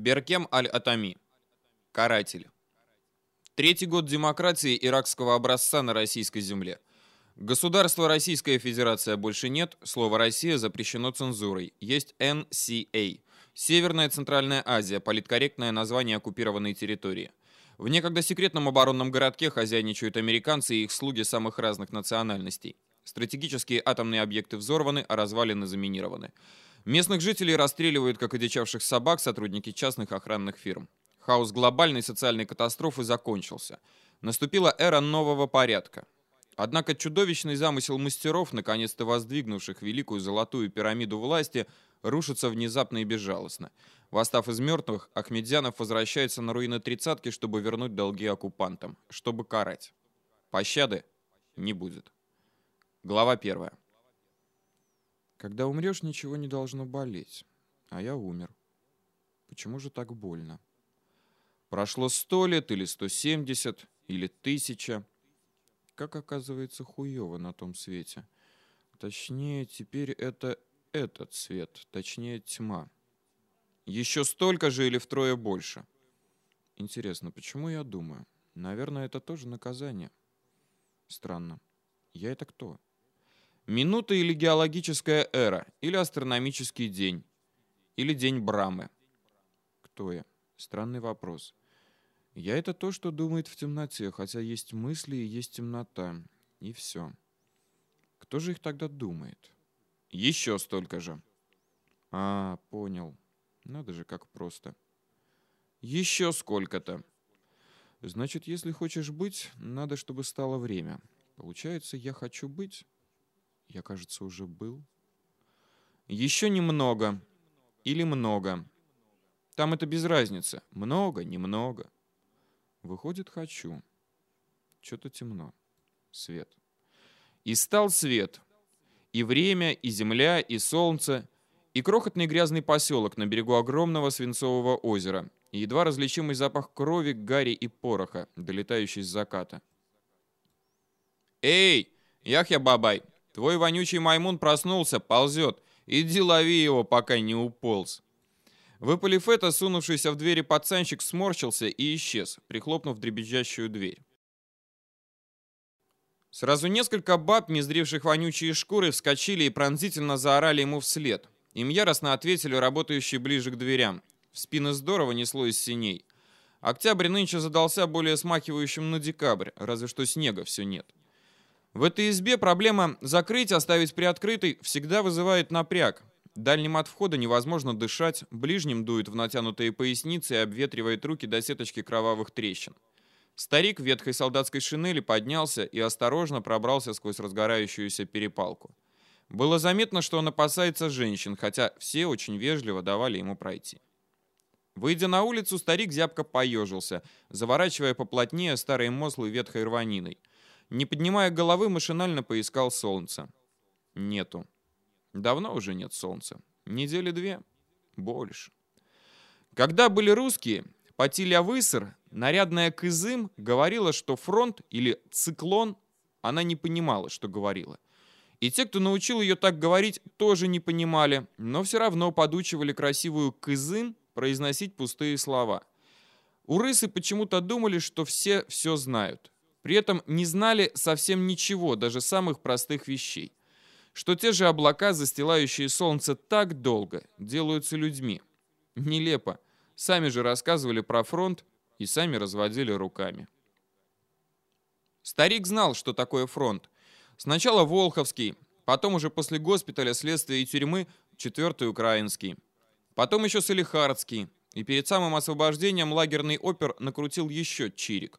Беркем Аль-Атами. Каратель. Третий год демократии иракского образца на российской земле. Государства Российская Федерация больше нет, слово «Россия» запрещено цензурой. Есть NCA. Северная Центральная Азия, политкорректное название оккупированной территории. В некогда секретном оборонном городке хозяйничают американцы и их слуги самых разных национальностей. Стратегические атомные объекты взорваны, а развалины заминированы. Местных жителей расстреливают, как одичавших собак, сотрудники частных охранных фирм. Хаос глобальной социальной катастрофы закончился. Наступила эра нового порядка. Однако чудовищный замысел мастеров, наконец-то воздвигнувших великую золотую пирамиду власти, рушится внезапно и безжалостно. Восстав из мертвых, Ахмедзянов возвращается на руины тридцатки, чтобы вернуть долги оккупантам, чтобы карать. Пощады не будет. Глава первая. Когда умрешь, ничего не должно болеть. А я умер. Почему же так больно? Прошло сто лет или сто семьдесят, или тысяча. Как оказывается хуево на том свете. Точнее, теперь это этот свет, точнее тьма. Еще столько же или втрое больше. Интересно, почему я думаю? Наверное, это тоже наказание. Странно. Я это кто? Минута или геологическая эра, или астрономический день, или день Брамы. Кто я? Странный вопрос. Я это то, что думает в темноте, хотя есть мысли и есть темнота. И все. Кто же их тогда думает? Еще столько же. А, понял. Надо же, как просто. Еще сколько-то. Значит, если хочешь быть, надо, чтобы стало время. Получается, я хочу быть... Я, кажется, уже был. Еще немного. Или много. Там это без разницы. Много, немного. Выходит, хочу. Что-то темно. Свет. И стал свет. И время, и земля, и солнце, и крохотный грязный поселок на берегу огромного свинцового озера, и едва различимый запах крови, гари и пороха, долетающий с заката. «Эй, Яхья Бабай, Твой вонючий маймун проснулся, ползет. Иди лови его, пока не уполз. Выпалив это, сунувшийся в двери пацанчик сморщился и исчез, прихлопнув дребезжащую дверь. Сразу несколько баб, мездривших вонючие шкуры, вскочили и пронзительно заорали ему вслед. Им яростно ответили работающие ближе к дверям. В спины здорово несло из синей. Октябрь нынче задался более смахивающим на декабрь, разве что снега все нет. В этой избе проблема закрыть, оставить приоткрытой всегда вызывает напряг. Дальним от входа невозможно дышать, ближним дует в натянутые поясницы и обветривает руки до сеточки кровавых трещин. Старик в ветхой солдатской шинели поднялся и осторожно пробрался сквозь разгорающуюся перепалку. Было заметно, что он опасается женщин, хотя все очень вежливо давали ему пройти. Выйдя на улицу, старик зябко поежился, заворачивая поплотнее старые мослы ветхой рваниной – не поднимая головы, машинально поискал солнце. Нету. Давно уже нет солнца. Недели две. Больше. Когда были русские, Патиля Высыр, нарядная Кызым, говорила, что фронт или циклон, она не понимала, что говорила. И те, кто научил ее так говорить, тоже не понимали, но все равно подучивали красивую Кызым произносить пустые слова. Урысы почему-то думали, что все все знают. При этом не знали совсем ничего, даже самых простых вещей. Что те же облака, застилающие солнце так долго, делаются людьми. Нелепо. Сами же рассказывали про фронт и сами разводили руками. Старик знал, что такое фронт. Сначала Волховский, потом уже после госпиталя, следствия и тюрьмы четвертый украинский. Потом еще Салихардский. И перед самым освобождением лагерный опер накрутил еще чирик.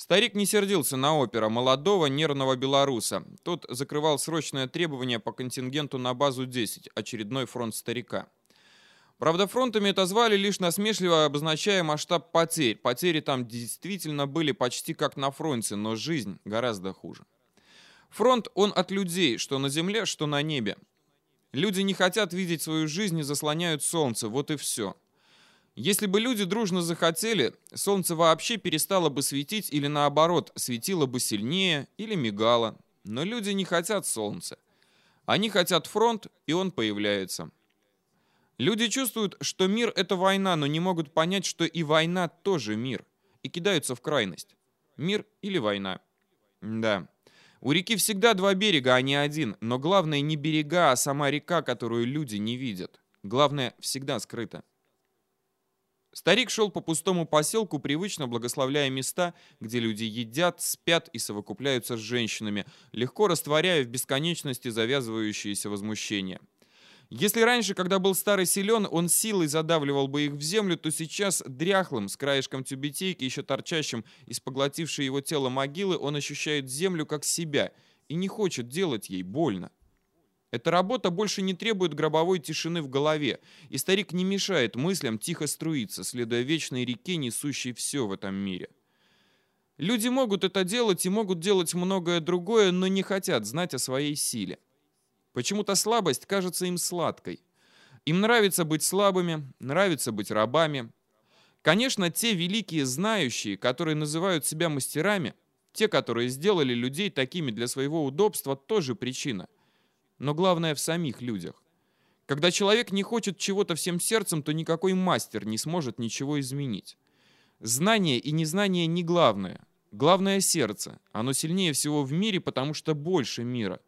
Старик не сердился на опера молодого нервного белоруса. Тот закрывал срочное требование по контингенту на базу 10, очередной фронт старика. Правда, фронтами это звали лишь насмешливо обозначая масштаб потерь. Потери там действительно были почти как на фронте, но жизнь гораздо хуже. Фронт, он от людей, что на земле, что на небе. Люди не хотят видеть свою жизнь и заслоняют солнце, вот и все. Если бы люди дружно захотели, солнце вообще перестало бы светить или наоборот, светило бы сильнее или мигало. Но люди не хотят солнца. Они хотят фронт, и он появляется. Люди чувствуют, что мир — это война, но не могут понять, что и война тоже мир, и кидаются в крайность. Мир или война. Да. У реки всегда два берега, а не один, но главное не берега, а сама река, которую люди не видят. Главное всегда скрыто. Старик шел по пустому поселку, привычно благословляя места, где люди едят, спят и совокупляются с женщинами, легко растворяя в бесконечности завязывающиеся возмущения. Если раньше, когда был старый силен, он силой задавливал бы их в землю, то сейчас дряхлым, с краешком тюбетейки, еще торчащим из поглотившей его тело могилы, он ощущает землю как себя и не хочет делать ей больно. Эта работа больше не требует гробовой тишины в голове, и старик не мешает мыслям тихо струиться, следуя вечной реке, несущей все в этом мире. Люди могут это делать и могут делать многое другое, но не хотят знать о своей силе. Почему-то слабость кажется им сладкой. Им нравится быть слабыми, нравится быть рабами. Конечно, те великие знающие, которые называют себя мастерами, те, которые сделали людей такими для своего удобства, тоже причина. Но главное в самих людях. Когда человек не хочет чего-то всем сердцем, то никакой мастер не сможет ничего изменить. Знание и незнание не главное. Главное сердце. Оно сильнее всего в мире, потому что больше мира.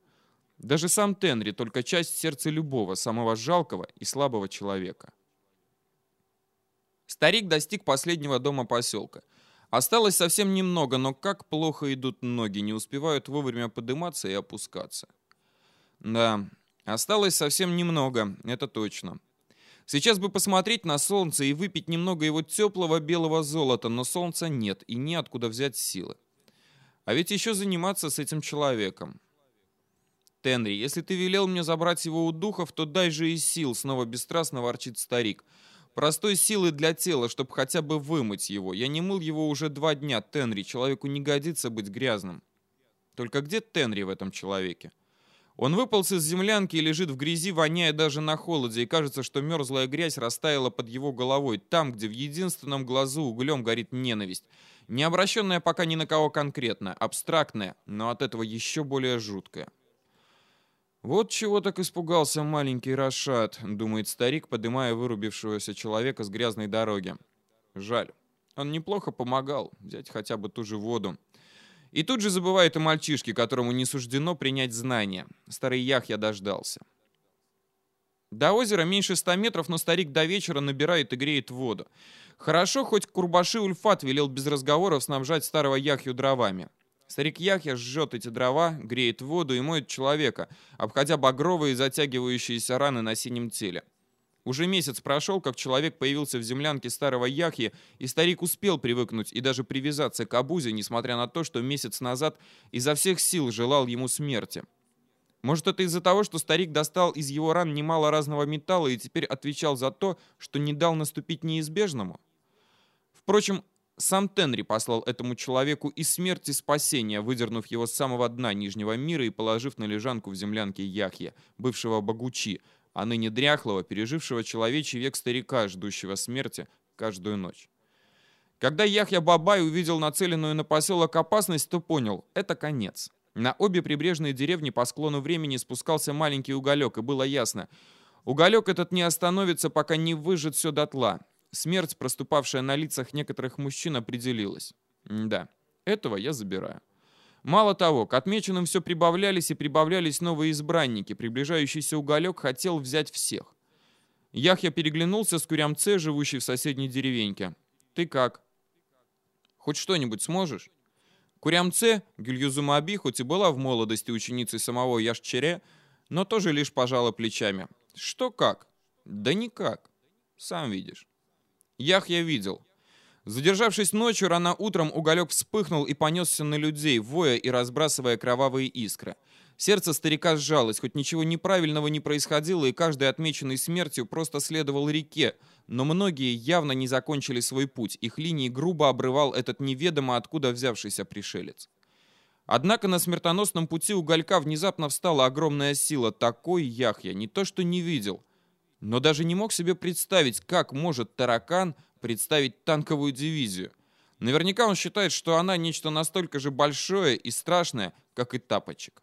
Даже сам Тенри — только часть сердца любого, самого жалкого и слабого человека. Старик достиг последнего дома поселка. Осталось совсем немного, но как плохо идут ноги, не успевают вовремя подниматься и опускаться. Да, осталось совсем немного, это точно. Сейчас бы посмотреть на солнце и выпить немного его теплого белого золота, но солнца нет и неоткуда взять силы. А ведь еще заниматься с этим человеком. Тенри, если ты велел мне забрать его у духов, то дай же и сил, снова бесстрастно ворчит старик. Простой силы для тела, чтобы хотя бы вымыть его. Я не мыл его уже два дня, Тенри, человеку не годится быть грязным. Только где Тенри в этом человеке? Он выполз из землянки и лежит в грязи, воняя даже на холоде, и кажется, что мерзлая грязь растаяла под его головой, там, где в единственном глазу углем горит ненависть. Не обращенная пока ни на кого конкретно, абстрактная, но от этого еще более жуткая. «Вот чего так испугался маленький Рашад», — думает старик, поднимая вырубившегося человека с грязной дороги. «Жаль. Он неплохо помогал, взять хотя бы ту же воду. И тут же забывает о мальчишке, которому не суждено принять знания. Старый Яхья дождался. До озера меньше ста метров, но старик до вечера набирает и греет воду. Хорошо, хоть Курбаши Ульфат велел без разговоров снабжать старого Яхью дровами. Старик Яхья жжет эти дрова, греет воду и моет человека, обходя багровые затягивающиеся раны на синем теле. Уже месяц прошел, как человек появился в землянке старого Яхьи, и старик успел привыкнуть и даже привязаться к Абузе, несмотря на то, что месяц назад изо всех сил желал ему смерти. Может, это из-за того, что старик достал из его ран немало разного металла и теперь отвечал за то, что не дал наступить неизбежному? Впрочем, сам Тенри послал этому человеку и смерть, и спасение, выдернув его с самого дна Нижнего мира и положив на лежанку в землянке Яхья, бывшего Багучи, а ныне дряхлого, пережившего человечий век старика, ждущего смерти каждую ночь. Когда Яхья Бабай увидел нацеленную на поселок опасность, то понял – это конец. На обе прибрежные деревни по склону времени спускался маленький уголек, и было ясно – Уголек этот не остановится, пока не выжжет все дотла. Смерть, проступавшая на лицах некоторых мужчин, определилась. да, этого я забираю. Мало того, к отмеченным все прибавлялись и прибавлялись новые избранники. Приближающийся уголек хотел взять всех. Яхья переглянулся с Курямце, живущей в соседней деревеньке. «Ты как? Хоть что-нибудь сможешь?» Курямце, Гюльюзумаби, хоть и была в молодости ученицей самого Яшчере, но тоже лишь пожала плечами. «Что как?» «Да никак. Сам видишь». Яхья видел. Задержавшись ночью, рано утром уголек вспыхнул и понесся на людей, воя и разбрасывая кровавые искры. Сердце старика сжалось, хоть ничего неправильного не происходило, и каждый отмеченный смертью просто следовал реке, но многие явно не закончили свой путь, их линии грубо обрывал этот неведомо откуда взявшийся пришелец. Однако на смертоносном пути уголька внезапно встала огромная сила, такой Яхья не то что не видел, но даже не мог себе представить, как может таракан представить танковую дивизию. Наверняка он считает, что она нечто настолько же большое и страшное, как и тапочек.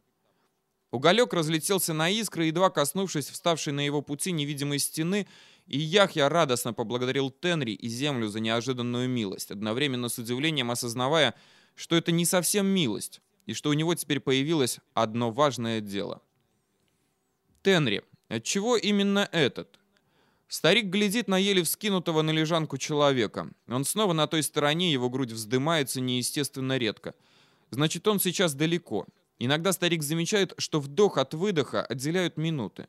Уголек разлетелся на искры, едва коснувшись вставшей на его пути невидимой стены, и Яхья радостно поблагодарил Тенри и Землю за неожиданную милость, одновременно с удивлением осознавая, что это не совсем милость, и что у него теперь появилось одно важное дело. Тенри, отчего именно этот? Старик глядит на еле вскинутого на лежанку человека. Он снова на той стороне, его грудь вздымается неестественно редко. Значит, он сейчас далеко. Иногда старик замечает, что вдох от выдоха отделяют минуты.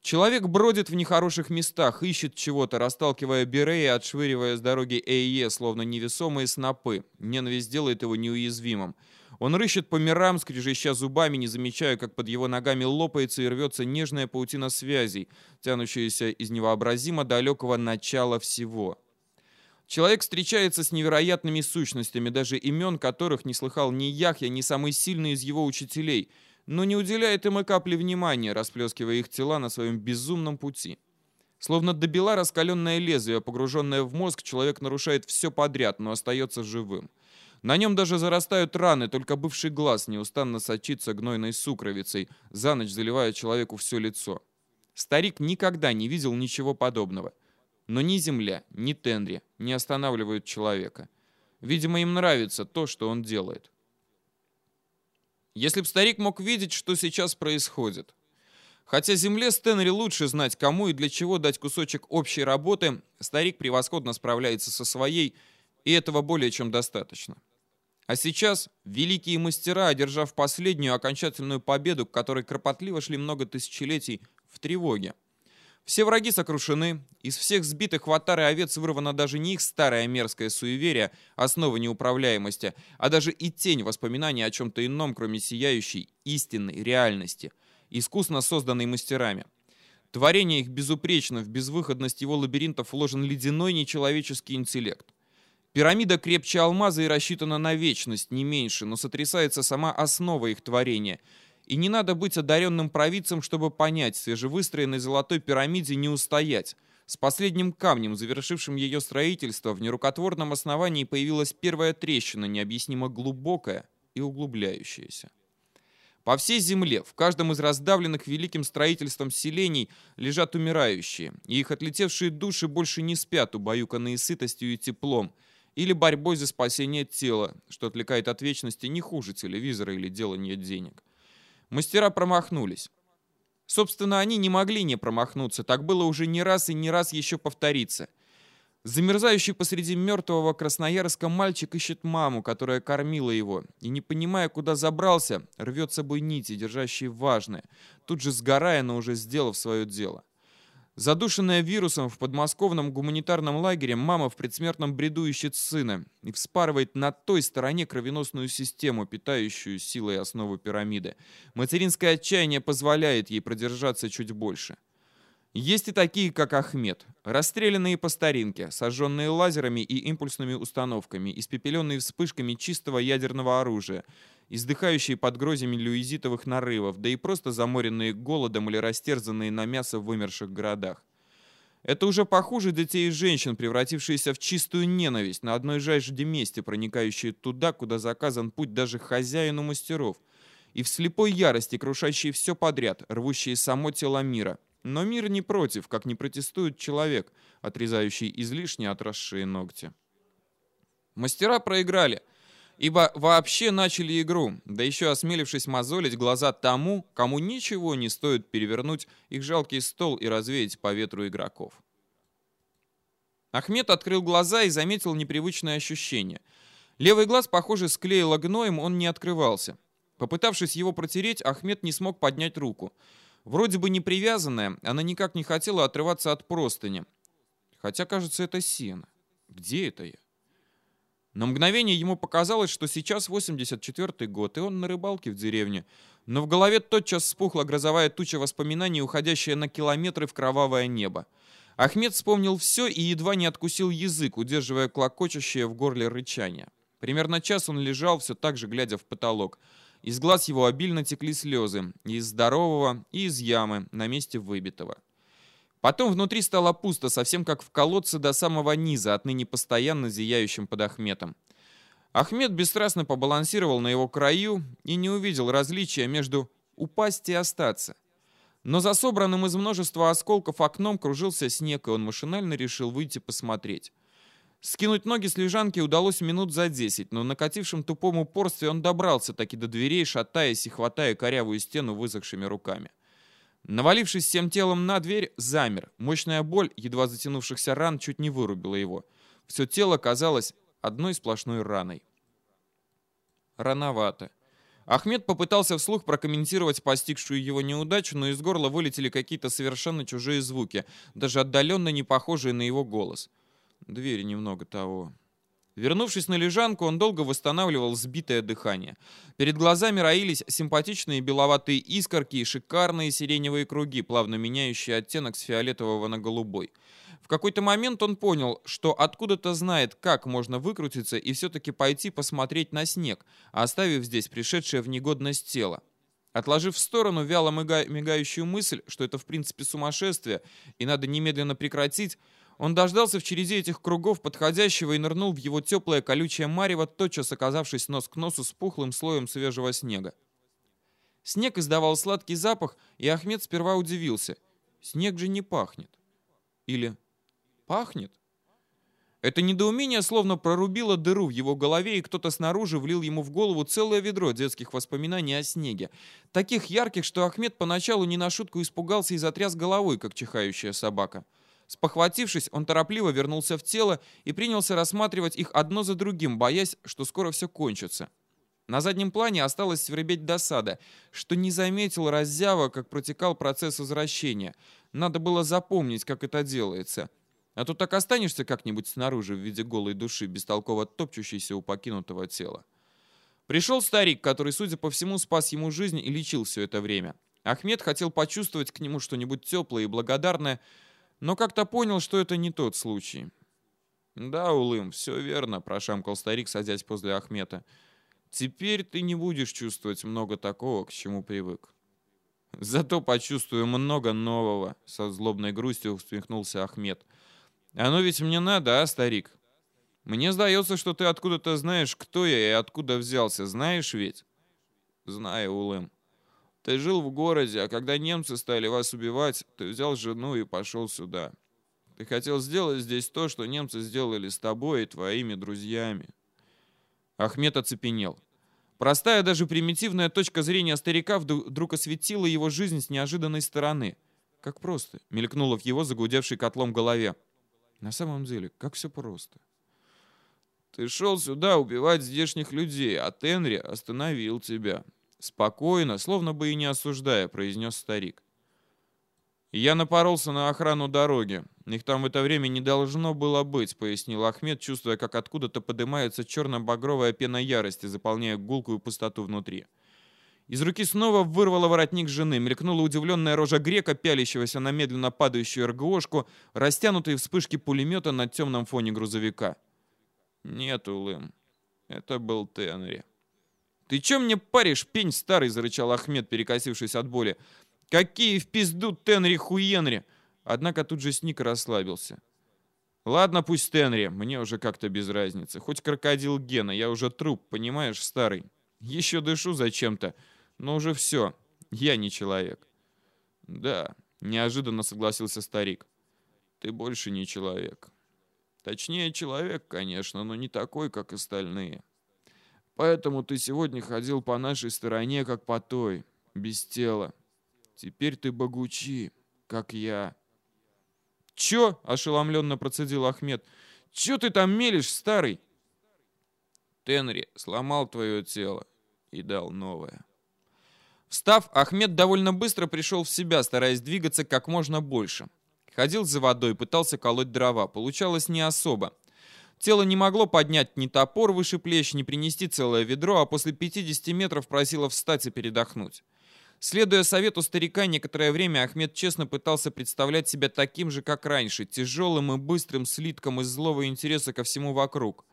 Человек бродит в нехороших местах, ищет чего-то, расталкивая Берея, отшвыривая с дороги Эйе, словно невесомые снопы. Ненависть делает его неуязвимым. Он рыщет по мирам, скрежеща зубами, не замечая, как под его ногами лопается и рвется нежная паутина связей, тянущаяся из невообразимо далекого начала всего. Человек встречается с невероятными сущностями, даже имен которых не слыхал ни Яхья, ни самый сильный из его учителей — но не уделяет им и капли внимания, расплескивая их тела на своем безумном пути. Словно добила раскаленное лезвие, погруженное в мозг, человек нарушает все подряд, но остается живым. На нем даже зарастают раны, только бывший глаз неустанно сочится гнойной сукровицей, за ночь заливая человеку все лицо. Старик никогда не видел ничего подобного. Но ни земля, ни Тенри не останавливают человека. Видимо, им нравится то, что он делает. Если б старик мог видеть, что сейчас происходит. Хотя земле Стэнри лучше знать, кому и для чего дать кусочек общей работы, старик превосходно справляется со своей, и этого более чем достаточно. А сейчас великие мастера, одержав последнюю окончательную победу, к которой кропотливо шли много тысячелетий, в тревоге. Все враги сокрушены, из всех сбитых в отары овец вырвано даже не их старое мерзкое суеверие, основа неуправляемости, а даже и тень воспоминаний о чем-то ином, кроме сияющей, истинной реальности, искусно созданной мастерами. Творение их безупречно, в безвыходность его лабиринтов вложен ледяной нечеловеческий интеллект. Пирамида крепче алмаза и рассчитана на вечность, не меньше, но сотрясается сама основа их творения – и не надо быть одаренным провидцем, чтобы понять, свежевыстроенной золотой пирамиде не устоять. С последним камнем, завершившим ее строительство, в нерукотворном основании появилась первая трещина, необъяснимо глубокая и углубляющаяся. По всей земле, в каждом из раздавленных великим строительством селений, лежат умирающие, и их отлетевшие души больше не спят, убаюканные сытостью и теплом, или борьбой за спасение тела, что отвлекает от вечности не хуже телевизора или делания денег. Мастера промахнулись. Собственно, они не могли не промахнуться, так было уже не раз и не раз еще повториться. Замерзающий посреди мертвого Красноярска мальчик ищет маму, которая кормила его, и, не понимая, куда забрался, рвет собой нити, держащие важное, тут же сгорая, но уже сделав свое дело. Задушенная вирусом в подмосковном гуманитарном лагере, мама в предсмертном бреду ищет сына и вспарывает на той стороне кровеносную систему, питающую силой основу пирамиды. Материнское отчаяние позволяет ей продержаться чуть больше. Есть и такие, как Ахмед, расстрелянные по старинке, сожженные лазерами и импульсными установками, испепеленные вспышками чистого ядерного оружия – издыхающие под грозями люизитовых нарывов, да и просто заморенные голодом или растерзанные на мясо в вымерших городах. Это уже похуже детей и женщин, превратившиеся в чистую ненависть на одной жажде мести, проникающие туда, куда заказан путь даже хозяину мастеров, и в слепой ярости крушащие все подряд, рвущие само тело мира. Но мир не против, как не протестует человек, отрезающий излишне отросшие ногти. Мастера проиграли — ибо вообще начали игру, да еще осмелившись мозолить глаза тому, кому ничего не стоит перевернуть их жалкий стол и развеять по ветру игроков. Ахмед открыл глаза и заметил непривычное ощущение. Левый глаз, похоже, склеило гноем, он не открывался. Попытавшись его протереть, Ахмед не смог поднять руку. Вроде бы не привязанная, она никак не хотела отрываться от простыни. Хотя, кажется, это сено. Где это я? На мгновение ему показалось, что сейчас 84 год, и он на рыбалке в деревне. Но в голове тотчас спухла грозовая туча воспоминаний, уходящая на километры в кровавое небо. Ахмед вспомнил все и едва не откусил язык, удерживая клокочущее в горле рычание. Примерно час он лежал, все так же глядя в потолок. Из глаз его обильно текли слезы, из здорового, и из ямы, на месте выбитого. Потом внутри стало пусто, совсем как в колодце до самого низа, отныне постоянно зияющим под Ахметом. Ахмед бесстрастно побалансировал на его краю и не увидел различия между упасть и остаться. Но за собранным из множества осколков окном кружился снег, и он машинально решил выйти посмотреть. Скинуть ноги с лежанки удалось минут за десять, но накатившем тупом упорстве он добрался таки до дверей, шатаясь и хватая корявую стену высохшими руками. Навалившись всем телом на дверь, замер. Мощная боль, едва затянувшихся ран, чуть не вырубила его. Все тело казалось одной сплошной раной. Рановато. Ахмед попытался вслух прокомментировать постигшую его неудачу, но из горла вылетели какие-то совершенно чужие звуки, даже отдаленно не похожие на его голос. Дверь немного того. Вернувшись на лежанку, он долго восстанавливал сбитое дыхание. Перед глазами роились симпатичные беловатые искорки и шикарные сиреневые круги, плавно меняющие оттенок с фиолетового на голубой. В какой-то момент он понял, что откуда-то знает, как можно выкрутиться и все-таки пойти посмотреть на снег, оставив здесь пришедшее в негодность тело. Отложив в сторону вяло мигающую мысль, что это в принципе сумасшествие и надо немедленно прекратить, он дождался в череде этих кругов подходящего и нырнул в его теплое колючее марево, тотчас оказавшись нос к носу с пухлым слоем свежего снега. Снег издавал сладкий запах, и Ахмед сперва удивился. Снег же не пахнет. Или пахнет? Это недоумение словно прорубило дыру в его голове, и кто-то снаружи влил ему в голову целое ведро детских воспоминаний о снеге. Таких ярких, что Ахмед поначалу не на шутку испугался и затряс головой, как чихающая собака. Спохватившись, он торопливо вернулся в тело и принялся рассматривать их одно за другим, боясь, что скоро все кончится. На заднем плане осталось свиребеть досада, что не заметил раззява, как протекал процесс возвращения. Надо было запомнить, как это делается. А то так останешься как-нибудь снаружи в виде голой души, бестолково топчущейся у покинутого тела. Пришел старик, который, судя по всему, спас ему жизнь и лечил все это время. Ахмед хотел почувствовать к нему что-нибудь теплое и благодарное, но как-то понял, что это не тот случай. «Да, Улым, все верно», — прошамкал старик, садясь возле Ахмета. «Теперь ты не будешь чувствовать много такого, к чему привык». «Зато почувствую много нового», — со злобной грустью усмехнулся Ахмед. «Оно ведь мне надо, а, старик? Мне сдается, что ты откуда-то знаешь, кто я и откуда взялся, знаешь ведь?» «Знаю, Улым», ты жил в городе, а когда немцы стали вас убивать, ты взял жену и пошел сюда. Ты хотел сделать здесь то, что немцы сделали с тобой и твоими друзьями. Ахмед оцепенел. Простая, даже примитивная точка зрения старика вдруг осветила его жизнь с неожиданной стороны. Как просто, мелькнуло в его загудевшей котлом голове. На самом деле, как все просто. Ты шел сюда убивать здешних людей, а Тенри остановил тебя. Спокойно, словно бы и не осуждая, произнес старик. «Я напоролся на охрану дороги. Их там в это время не должно было быть», — пояснил Ахмед, чувствуя, как откуда-то поднимается черно-багровая пена ярости, заполняя гулкую пустоту внутри. Из руки снова вырвало воротник жены, мелькнула удивленная рожа грека, пялящегося на медленно падающую РГОшку, растянутые вспышки пулемета на темном фоне грузовика. «Нет, Улым, это был Тенри». «Ты чё мне паришь, пень старый?» — зарычал Ахмед, перекосившись от боли. «Какие в пизду Тенри хуенри!» Однако тут же Сник расслабился. «Ладно, пусть Тенри, мне уже как-то без разницы. Хоть крокодил Гена, я уже труп, понимаешь, старый. Еще дышу зачем-то, но уже все, я не человек». «Да», — неожиданно согласился старик. «Ты больше не человек. Точнее, человек, конечно, но не такой, как остальные». Поэтому ты сегодня ходил по нашей стороне, как по той, без тела. Теперь ты богучи, как я». «Чё?» — ошеломленно процедил Ахмед. «Чё ты там мелешь, старый?» «Тенри сломал твое тело и дал новое». Встав, Ахмед довольно быстро пришел в себя, стараясь двигаться как можно больше. Ходил за водой, пытался колоть дрова. Получалось не особо. Тело не могло поднять ни топор выше плеч, ни принести целое ведро, а после 50 метров просило встать и передохнуть. Следуя совету старика, некоторое время Ахмед честно пытался представлять себя таким же, как раньше, тяжелым и быстрым слитком из злого интереса ко всему вокруг.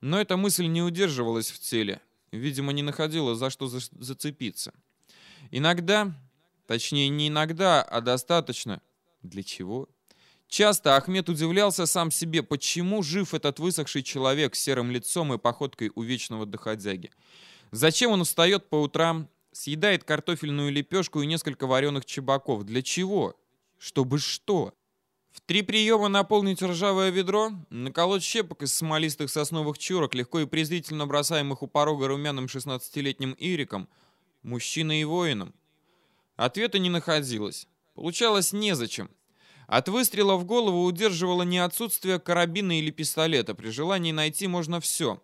Но эта мысль не удерживалась в теле. Видимо, не находила за что за зацепиться. Иногда, точнее не иногда, а достаточно. Для чего? Часто Ахмед удивлялся сам себе, почему жив этот высохший человек с серым лицом и походкой у вечного доходяги. Зачем он встает по утрам, съедает картофельную лепешку и несколько вареных чебаков. Для чего? Чтобы что? В три приема наполнить ржавое ведро, наколоть щепок из смолистых сосновых чурок, легко и презрительно бросаемых у порога румяным 16-летним ириком, мужчиной и воином. Ответа не находилось. Получалось незачем. От выстрела в голову удерживало не отсутствие карабина или пистолета. При желании найти можно все.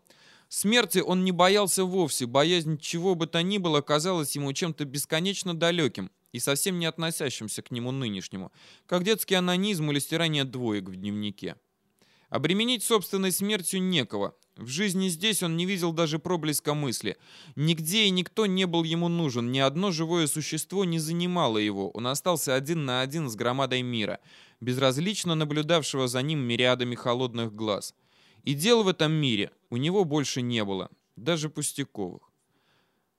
Смерти он не боялся вовсе. Боязнь чего бы то ни было казалась ему чем-то бесконечно далеким и совсем не относящимся к нему нынешнему, как детский анонизм или стирание двоек в дневнике. Обременить собственной смертью некого. В жизни здесь он не видел даже проблеска мысли. Нигде и никто не был ему нужен, ни одно живое существо не занимало его. Он остался один на один с громадой мира, безразлично наблюдавшего за ним мириадами холодных глаз. И дел в этом мире у него больше не было, даже пустяковых.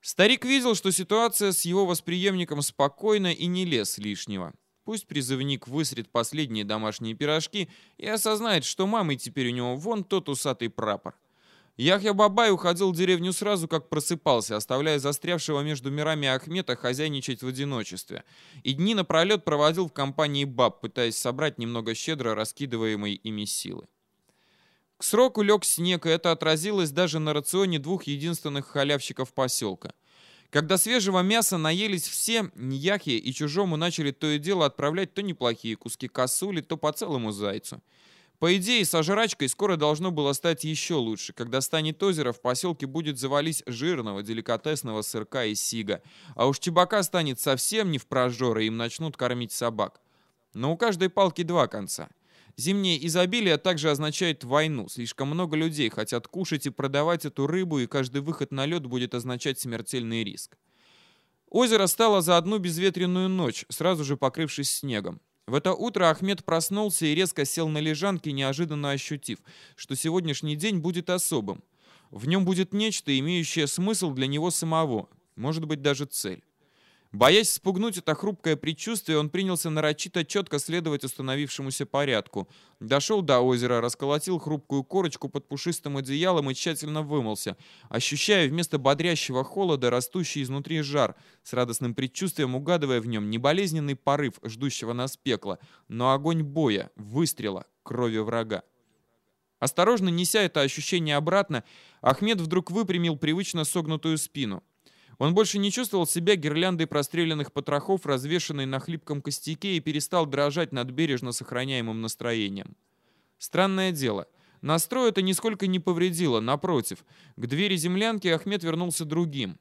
Старик видел, что ситуация с его восприемником спокойна и не лез лишнего. Пусть призывник высрет последние домашние пирожки и осознает, что мамой теперь у него вон тот усатый прапор. Яхья Бабай уходил в деревню сразу, как просыпался, оставляя застрявшего между мирами Ахмета хозяйничать в одиночестве. И дни напролет проводил в компании баб, пытаясь собрать немного щедро раскидываемой ими силы. К сроку лег снег, и это отразилось даже на рационе двух единственных халявщиков поселка. Когда свежего мяса наелись все, Ньяхе и Чужому начали то и дело отправлять то неплохие куски косули, то по целому зайцу. По идее, со жрачкой скоро должно было стать еще лучше. Когда станет озеро, в поселке будет завались жирного, деликатесного сырка и сига. А уж чебака станет совсем не в прожоры, им начнут кормить собак. Но у каждой палки два конца — Зимнее изобилие также означает войну. Слишком много людей хотят кушать и продавать эту рыбу, и каждый выход на лед будет означать смертельный риск. Озеро стало за одну безветренную ночь, сразу же покрывшись снегом. В это утро Ахмед проснулся и резко сел на лежанке, неожиданно ощутив, что сегодняшний день будет особым. В нем будет нечто, имеющее смысл для него самого, может быть даже цель. Боясь спугнуть это хрупкое предчувствие, он принялся нарочито четко следовать установившемуся порядку. Дошел до озера, расколотил хрупкую корочку под пушистым одеялом и тщательно вымылся, ощущая вместо бодрящего холода растущий изнутри жар, с радостным предчувствием угадывая в нем не болезненный порыв, ждущего нас пекла, но огонь боя, выстрела, крови врага. Осторожно неся это ощущение обратно, Ахмед вдруг выпрямил привычно согнутую спину. Он больше не чувствовал себя гирляндой простреленных потрохов, развешанной на хлипком костяке, и перестал дрожать над бережно сохраняемым настроением. Странное дело. Настрой это нисколько не повредило, напротив. К двери землянки Ахмед вернулся другим.